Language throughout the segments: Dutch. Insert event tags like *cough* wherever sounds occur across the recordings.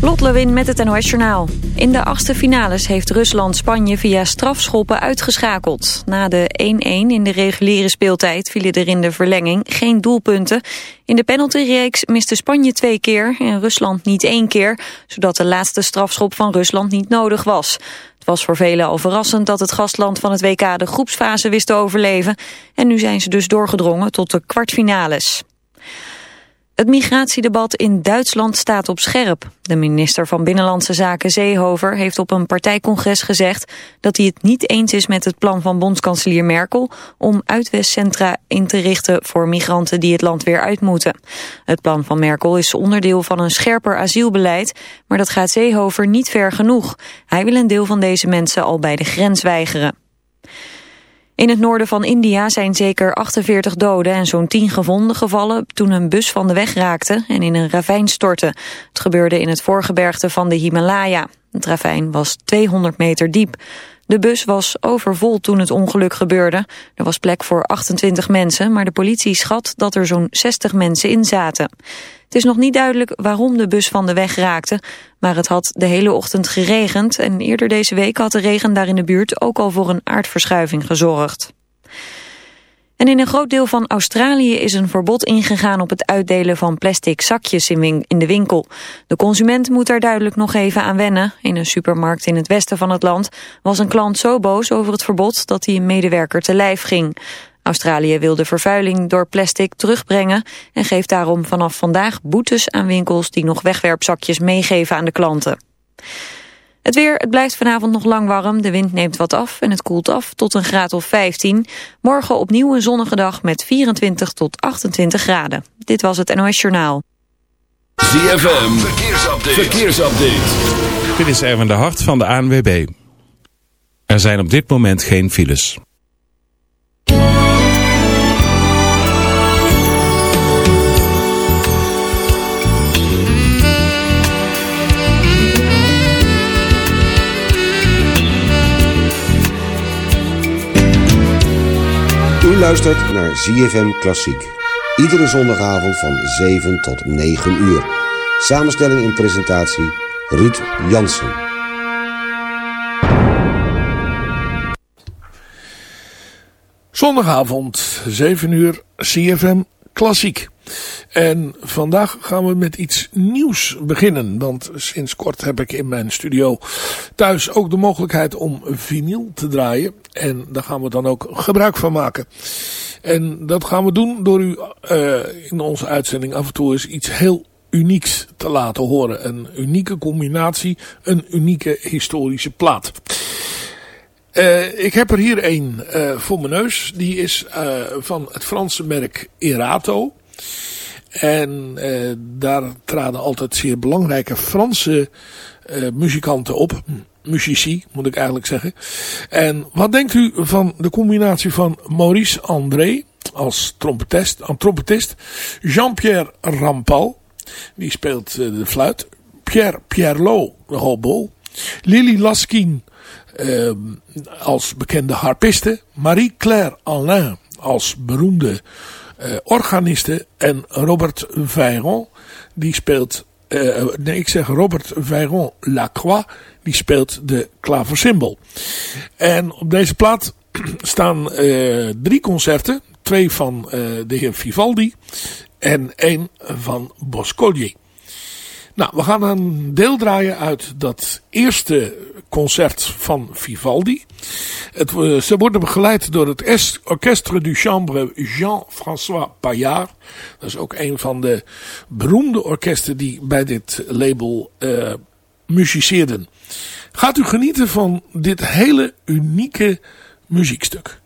Lot Lewin met het NOS Journaal. In de achtste finales heeft Rusland Spanje via strafschoppen uitgeschakeld. Na de 1-1 in de reguliere speeltijd vielen er in de verlenging geen doelpunten. In de penaltyreeks miste Spanje twee keer en Rusland niet één keer... zodat de laatste strafschop van Rusland niet nodig was. Het was voor velen al verrassend dat het gastland van het WK de groepsfase wist te overleven. En nu zijn ze dus doorgedrongen tot de kwartfinales. Het migratiedebat in Duitsland staat op scherp. De minister van Binnenlandse Zaken Seehofer heeft op een partijcongres gezegd dat hij het niet eens is met het plan van bondskanselier Merkel om uitwestcentra in te richten voor migranten die het land weer uit moeten. Het plan van Merkel is onderdeel van een scherper asielbeleid, maar dat gaat Seehofer niet ver genoeg. Hij wil een deel van deze mensen al bij de grens weigeren. In het noorden van India zijn zeker 48 doden en zo'n 10 gewonden gevallen toen een bus van de weg raakte en in een ravijn stortte. Het gebeurde in het voorgebergte van de Himalaya. Het ravijn was 200 meter diep. De bus was overvol toen het ongeluk gebeurde. Er was plek voor 28 mensen, maar de politie schat dat er zo'n 60 mensen in zaten. Het is nog niet duidelijk waarom de bus van de weg raakte, maar het had de hele ochtend geregend en eerder deze week had de regen daar in de buurt ook al voor een aardverschuiving gezorgd. En in een groot deel van Australië is een verbod ingegaan op het uitdelen van plastic zakjes in, de winkel. De consument moet daar duidelijk nog even aan wennen. In een supermarkt in het westen van het land was een klant zo boos over het verbod dat hij een medewerker te lijf ging. Australië wil de vervuiling door plastic terugbrengen en geeft daarom vanaf vandaag boetes aan winkels die nog wegwerpzakjes meegeven aan de klanten. Het weer, het blijft vanavond nog lang warm. De wind neemt wat af en het koelt af tot een graad of 15. Morgen opnieuw een zonnige dag met 24 tot 28 graden. Dit was het NOS Journaal. ZFM, verkeersupdate. verkeersupdate. Dit is Erwin de Hart van de ANWB. Er zijn op dit moment geen files. U luistert naar ZFM Klassiek. Iedere zondagavond van 7 tot 9 uur. Samenstelling en presentatie Ruud Jansen. Zondagavond, 7 uur, CFM Klassiek. En vandaag gaan we met iets nieuws beginnen. Want sinds kort heb ik in mijn studio thuis ook de mogelijkheid om vinyl te draaien. En daar gaan we dan ook gebruik van maken. En dat gaan we doen door u uh, in onze uitzending af en toe eens iets heel unieks te laten horen. Een unieke combinatie, een unieke historische plaat. Uh, ik heb er hier een uh, voor mijn neus. Die is van het Franse merk Erato. En uh, daar traden altijd zeer belangrijke Franse uh, muzikanten op. Musici, moet ik eigenlijk zeggen. En wat denkt u van de combinatie van Maurice André als trompetist, trompetist Jean-Pierre Rampal, die speelt uh, de fluit, Pierre Pierlot, de hobo, Lily Laskin als bekende harpiste, Marie-Claire Alain als beroemde uh, organiste. En Robert Veyron, die speelt... Uh, nee, ik zeg Robert Veyron Lacroix, die speelt de klaversymbol. En op deze plaat *clears throat* staan uh, drie concerten. Twee van de heer Vivaldi en één van Boscogli. Nou, we gaan een deel draaien uit dat eerste concert van Vivaldi. Het, uh, ze worden begeleid door het Orchestre du Chambre Jean-François Paillard. Dat is ook een van de beroemde orkesten die bij dit label uh, muziceerden. Gaat u genieten van dit hele unieke muziekstuk.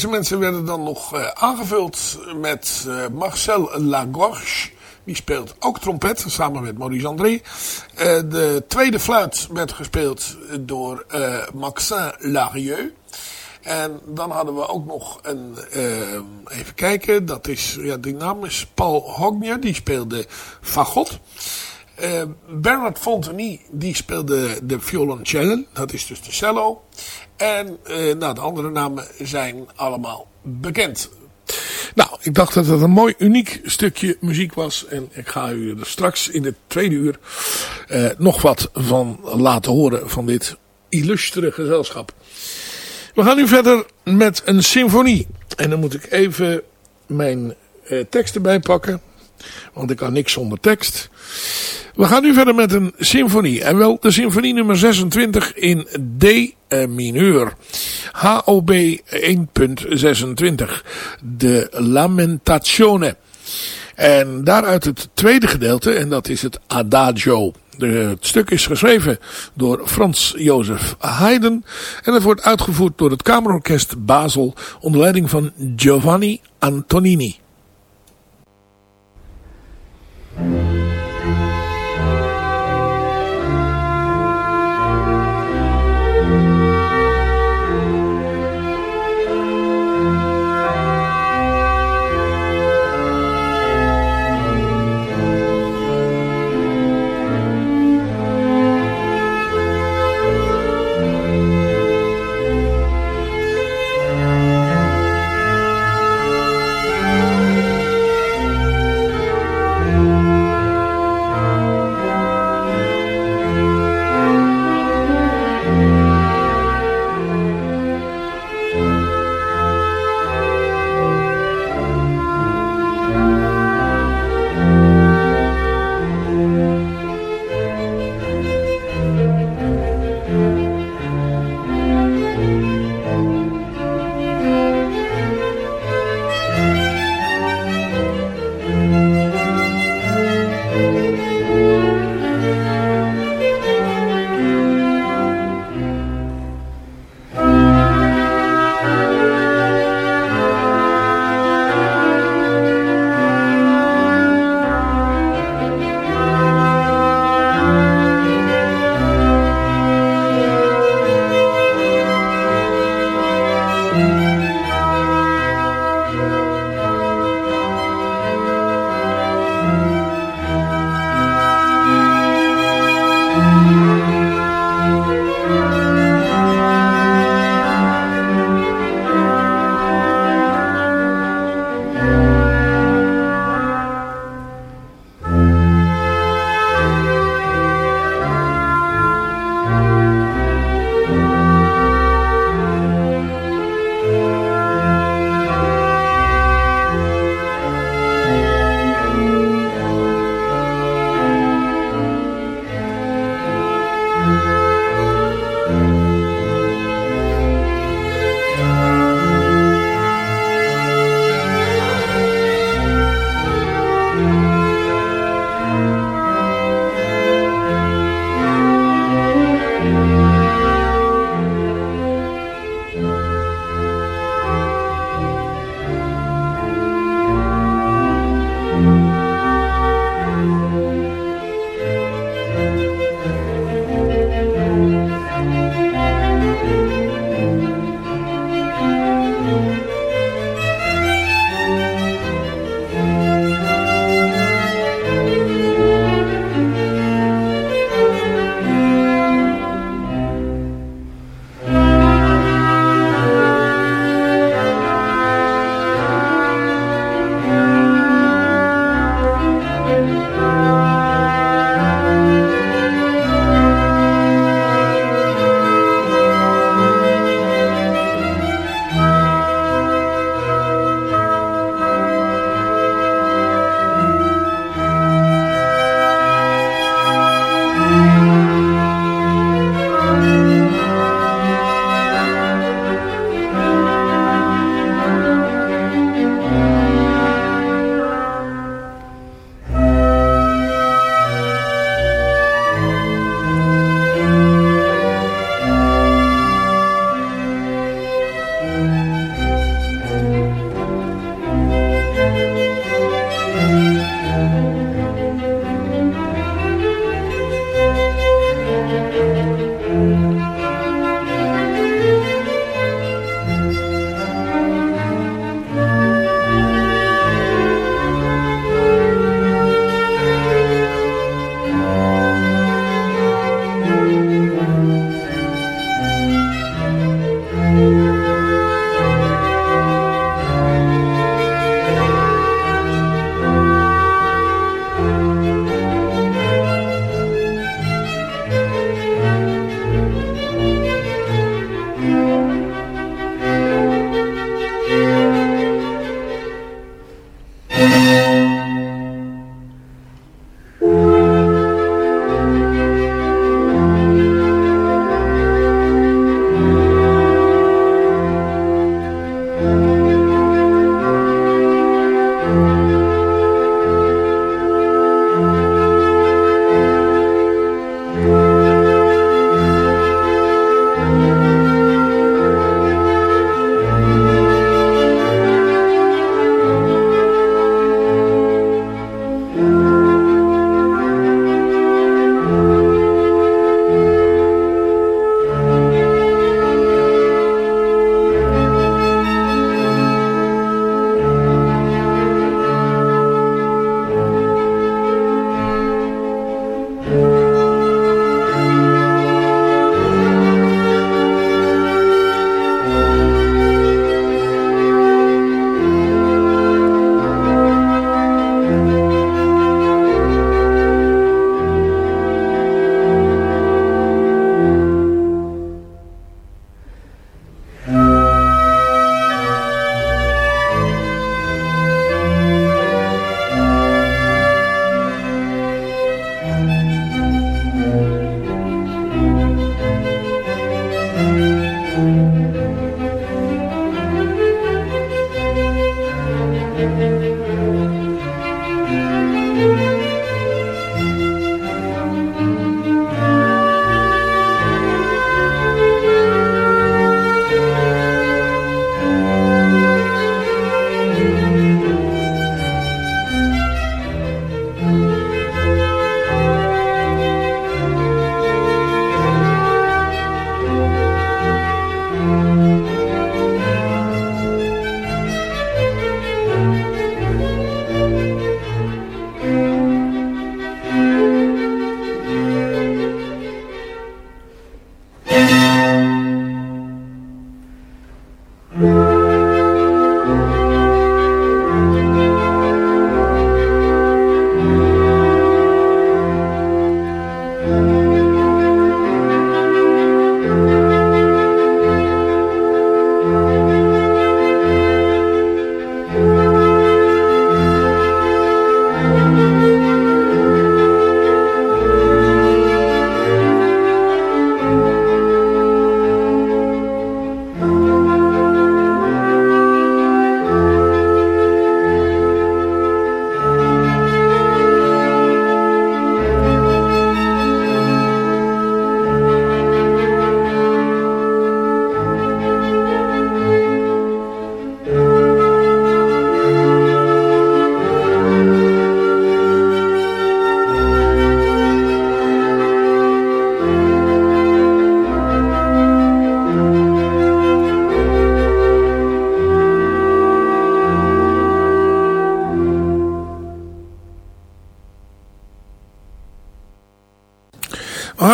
Deze mensen werden dan nog uh, aangevuld met uh, Marcel Lagorge. Die speelt ook trompet, samen met Maurice André. Uh, de tweede fluit werd gespeeld door Maxin Larieux. En dan hadden we ook nog een, even kijken, dat is, ja, die naam is Paul Hognier, die speelde fagot. Bernard Fonteny, die speelde de violoncelle, dat is dus de cello. En uh, nou, de andere namen zijn allemaal bekend. Nou, ik dacht dat het een mooi uniek stukje muziek was. En ik ga u er straks in het tweede uur uh, nog wat van laten horen van dit illustere gezelschap. We gaan nu verder met een symfonie. En dan moet ik even mijn uh, tekst erbij pakken. Want ik kan niks zonder tekst. We gaan nu verder met een symfonie. En wel de symfonie nummer 26 in D mineur. HOB 1.26. De Lamentazione. En daaruit het tweede gedeelte. En dat is het Adagio. Het stuk is geschreven door Frans Jozef Haydn. En het wordt uitgevoerd door het Kamerorkest Basel onder leiding van Giovanni Antonini.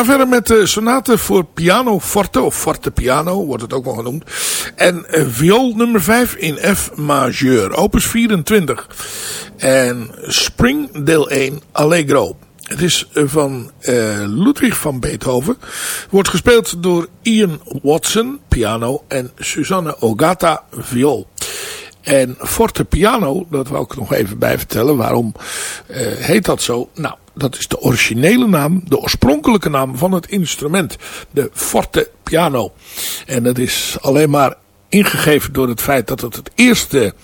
Verder met de sonate voor piano forte, of forte piano wordt het ook wel genoemd. En uh, viool nummer 5 in F majeur, opus 24. En Spring deel 1 Allegro. Het is van uh, Ludwig van Beethoven. Wordt gespeeld door Ian Watson, piano, en Susanne Ogata, viool. En forte piano, dat wil ik nog even bij vertellen. Waarom heet dat zo? Nou, dat is de originele naam, de oorspronkelijke naam van het instrument. De forte piano. En dat is alleen maar ingegeven door het feit dat het het eerste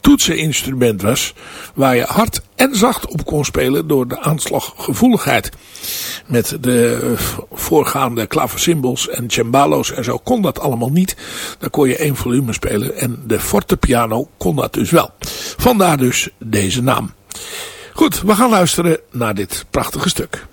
toetseninstrument was waar je hard en zacht op kon spelen door de aanslaggevoeligheid. Met de voorgaande klaversymbals en cembalo's en zo kon dat allemaal niet. Dan kon je één volume spelen en de fortepiano kon dat dus wel. Vandaar dus deze naam. Goed, we gaan luisteren naar dit prachtige stuk.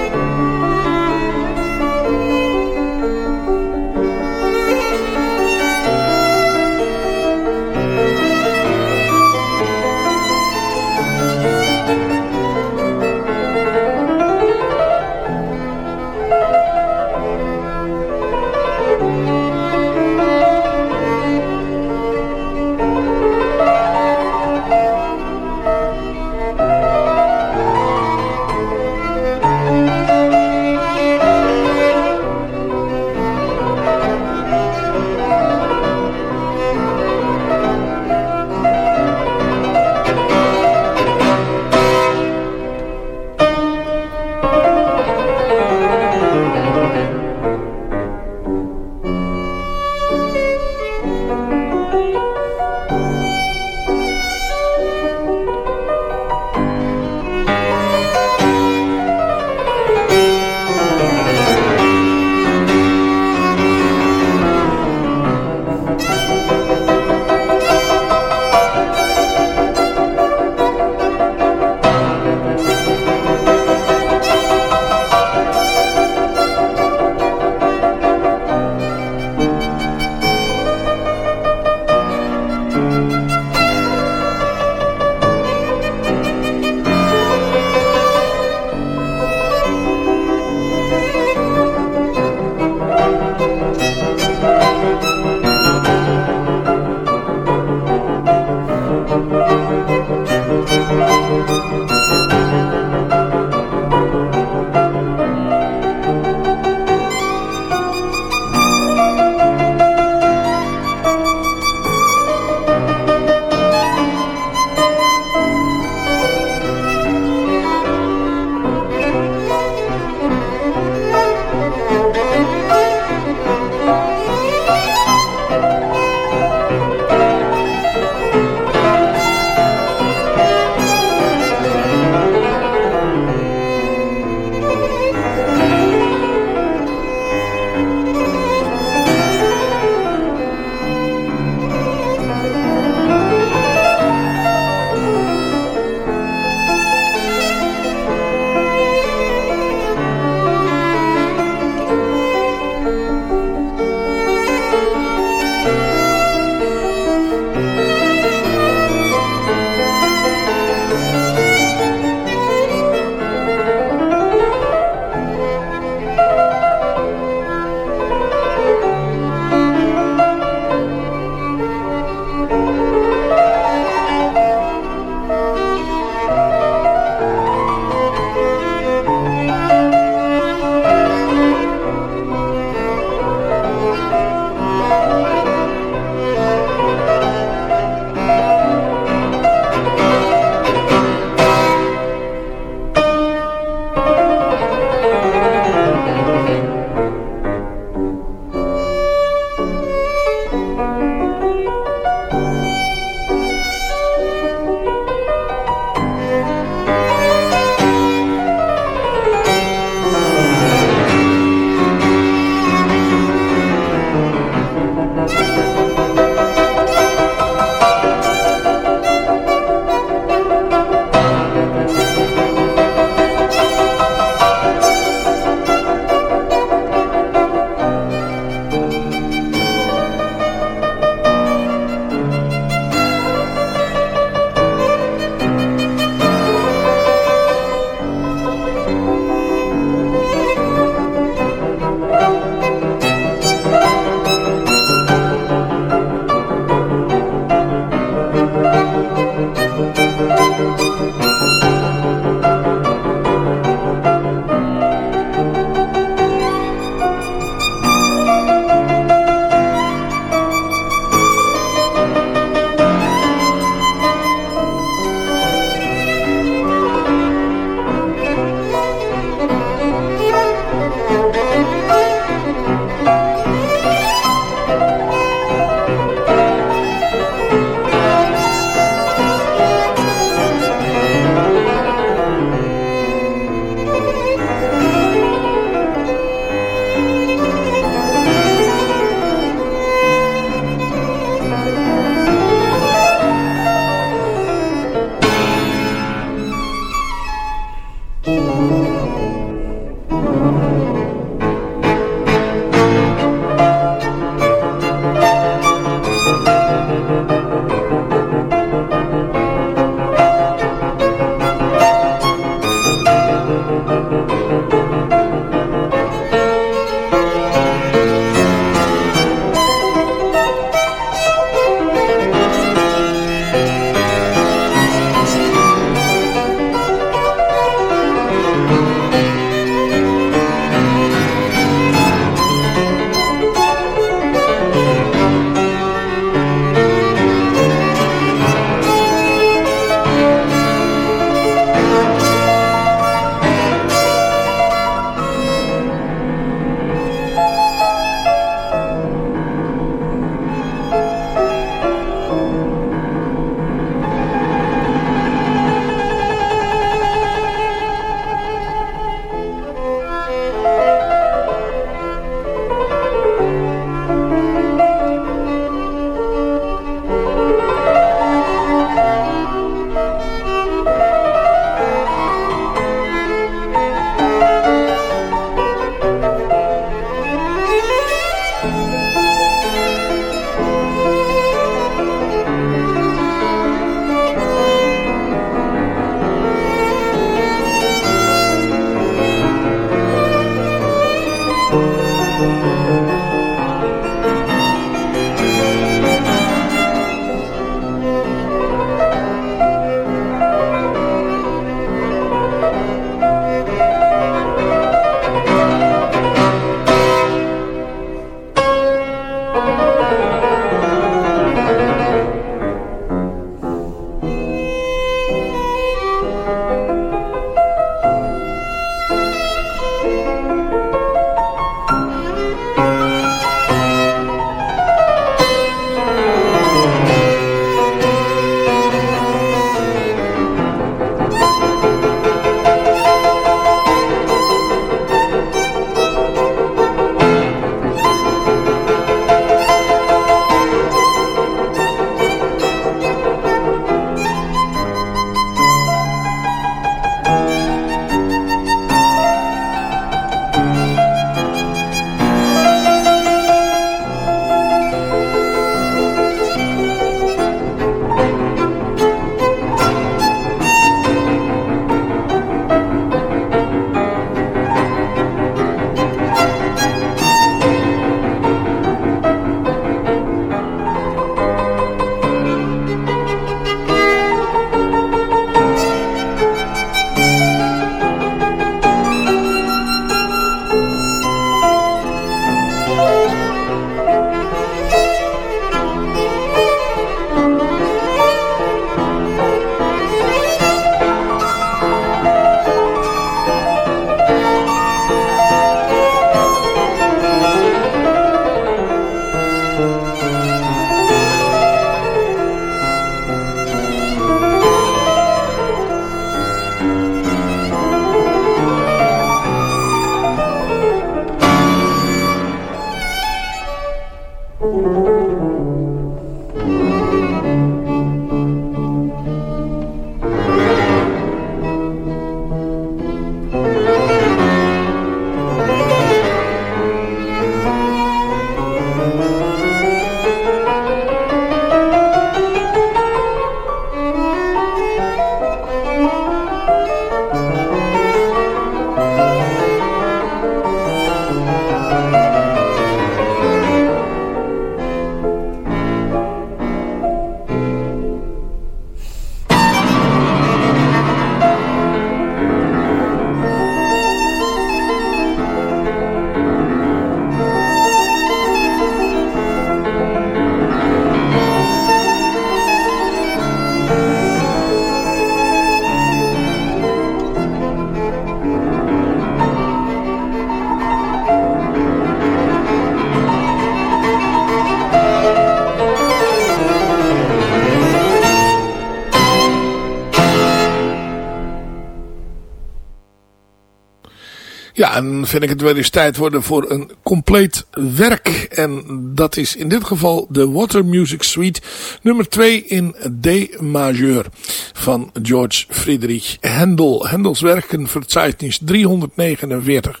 Vind ik het wel eens tijd worden voor een compleet werk. En dat is in dit geval de Water Music Suite nummer 2 in D majeur van George Friedrich Händel. Händels werken verzeichnis 349.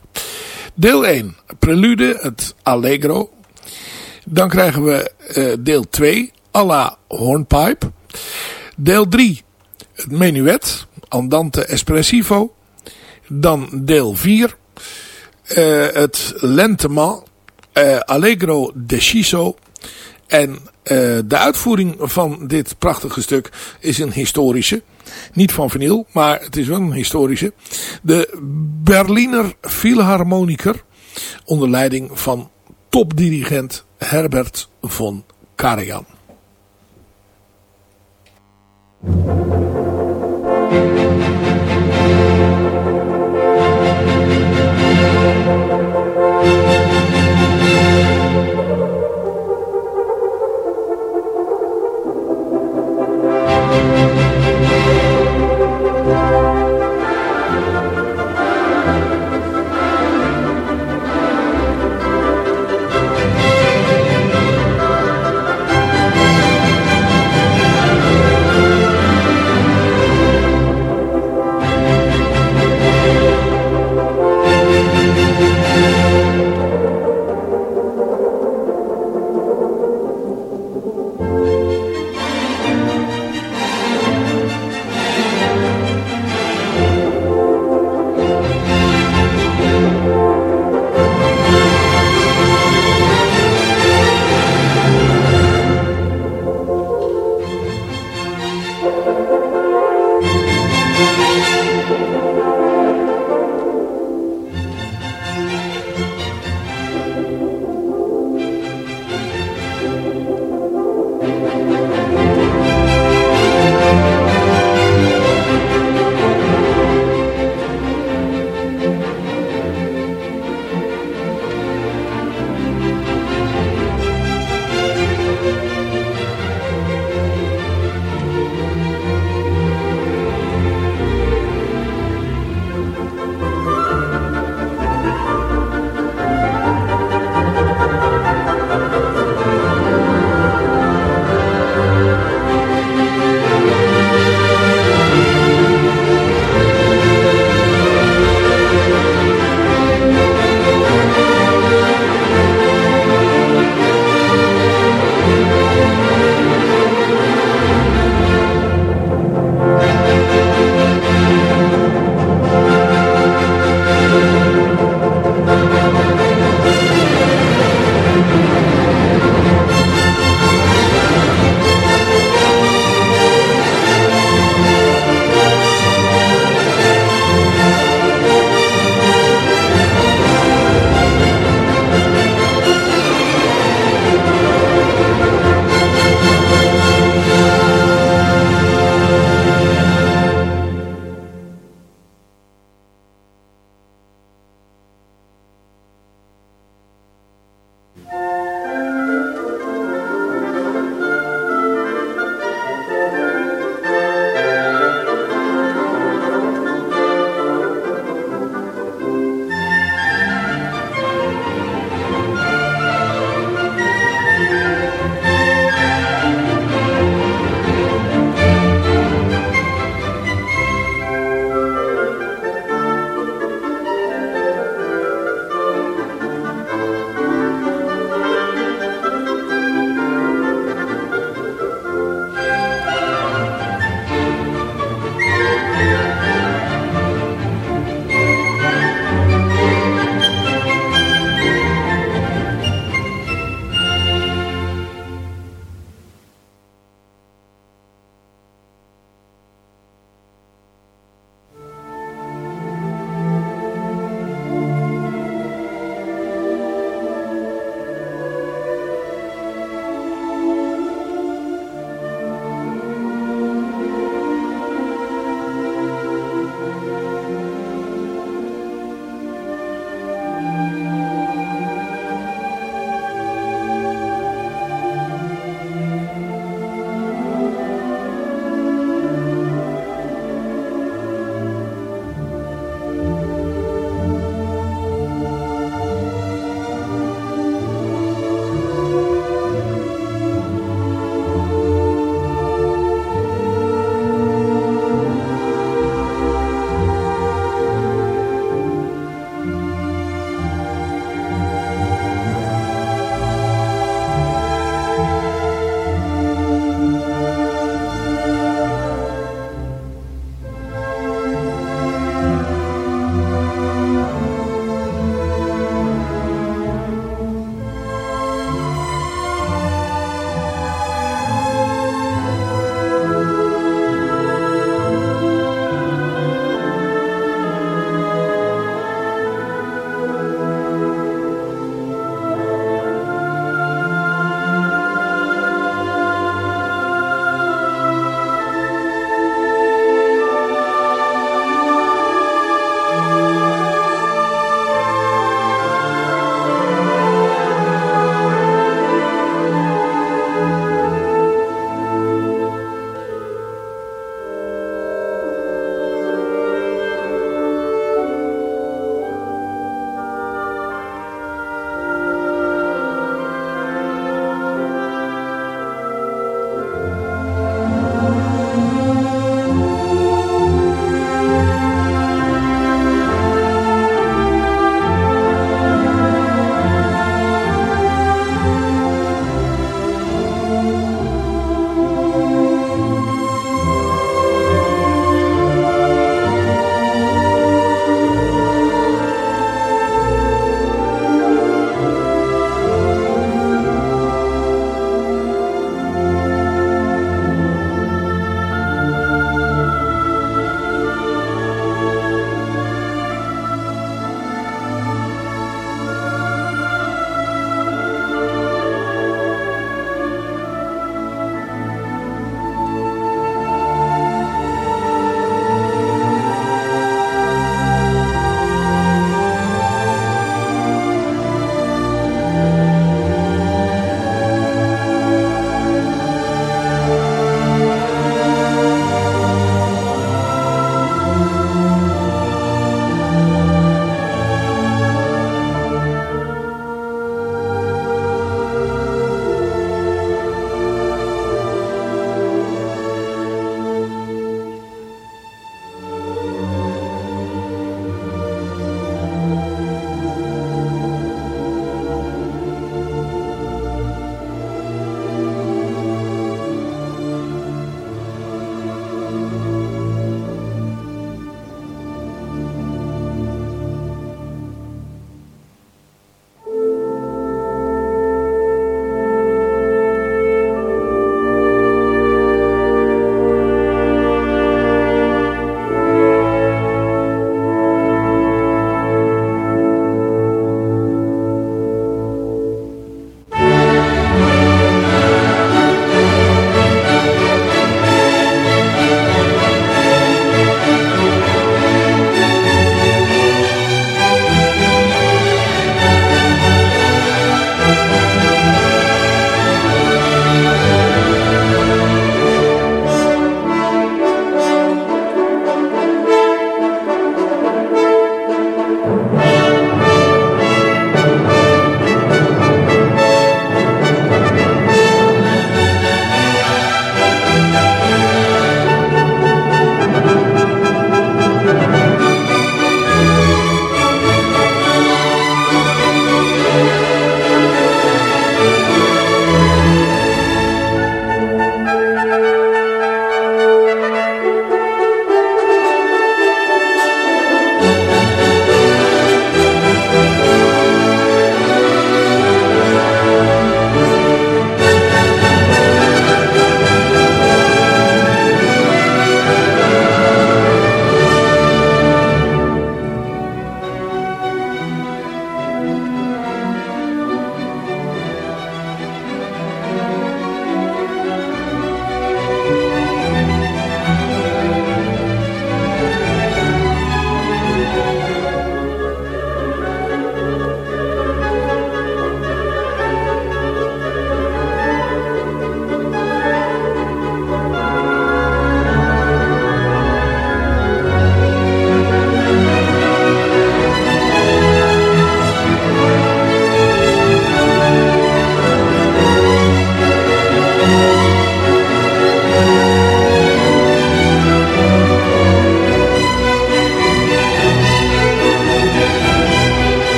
Deel 1, prelude, het Allegro. Dan krijgen we uh, deel 2, alla hornpipe. Deel 3, het menuet, andante espressivo. Dan deel 4, uh, het Lentement, uh, Allegro Deciso. En uh, de uitvoering van dit prachtige stuk is een historische. Niet van vinyl, maar het is wel een historische. De Berliner Philharmoniker. Onder leiding van topdirigent Herbert von Karajan.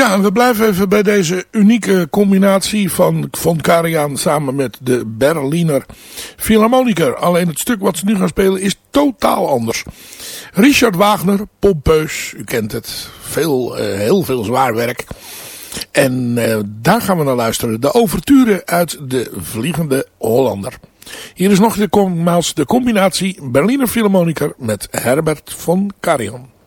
Ja, we blijven even bij deze unieke combinatie van Von Karajan samen met de Berliner Philharmoniker. Alleen het stuk wat ze nu gaan spelen is totaal anders. Richard Wagner, pompeus, u kent het, veel, uh, heel veel zwaar werk. En uh, daar gaan we naar luisteren. De overture uit de Vliegende Hollander. Hier is nog de, de combinatie Berliner Philharmoniker met Herbert von Karajan.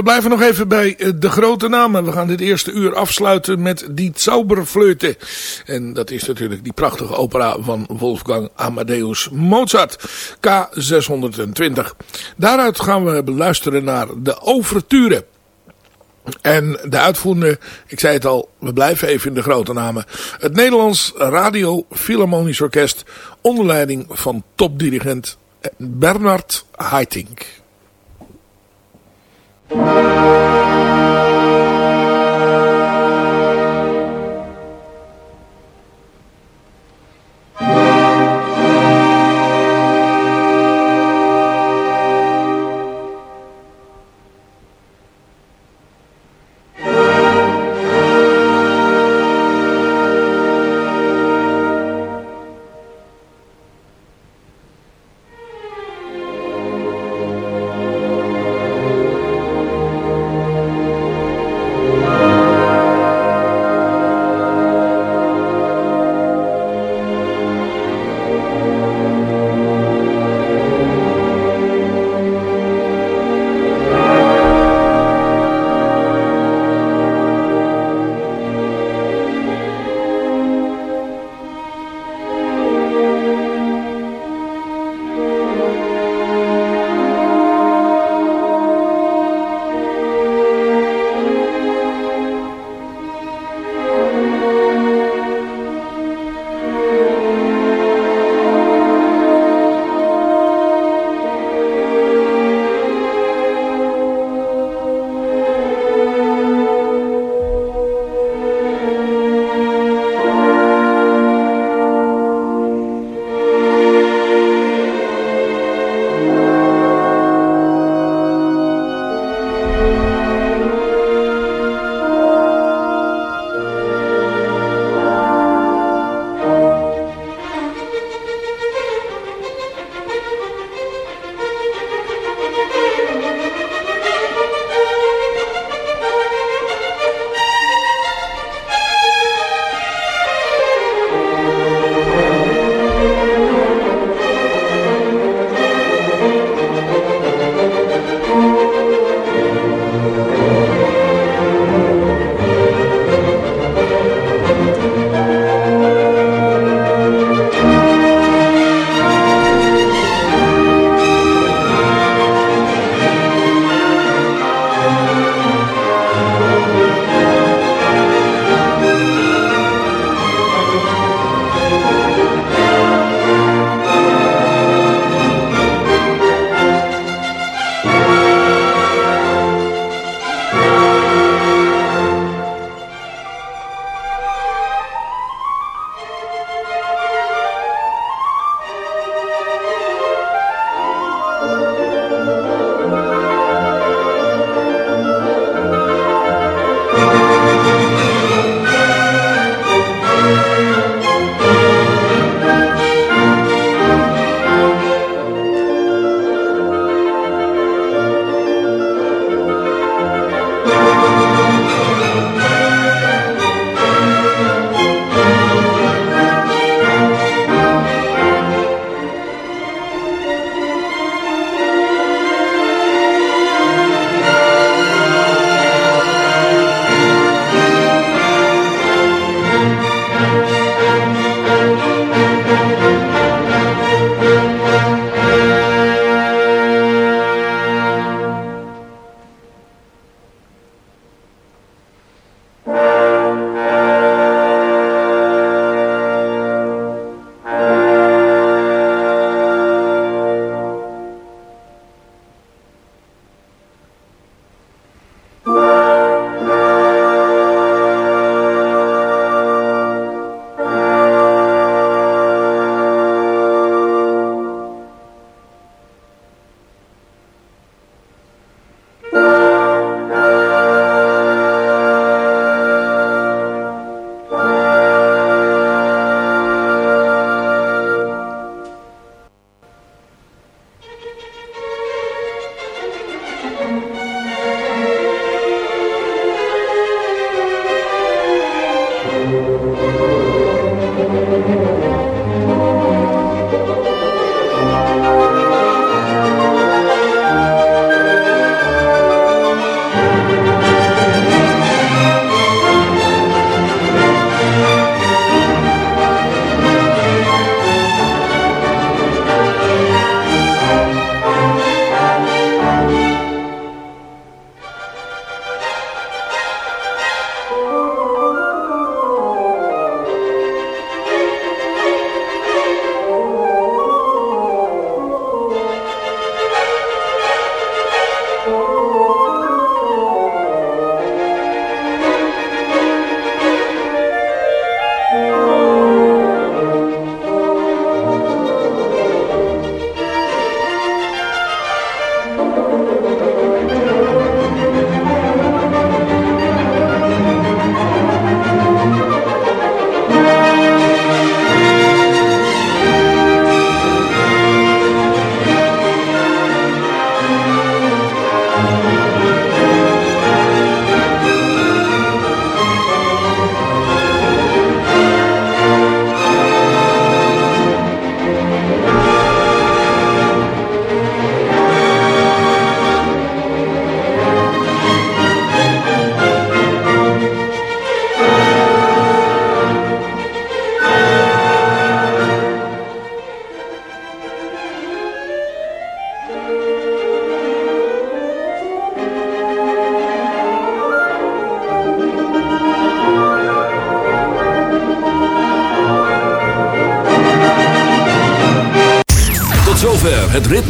We blijven nog even bij eh, de grote namen. We gaan dit eerste uur afsluiten met Die Zauberflöte. En dat is natuurlijk die prachtige opera van Wolfgang Amadeus Mozart. K620. Daaruit gaan we luisteren naar de Overture. En de uitvoerende, ik zei het al, we blijven even in de grote namen. Het Nederlands Radio Philharmonisch Orkest onder leiding van topdirigent Bernard Haitink. Het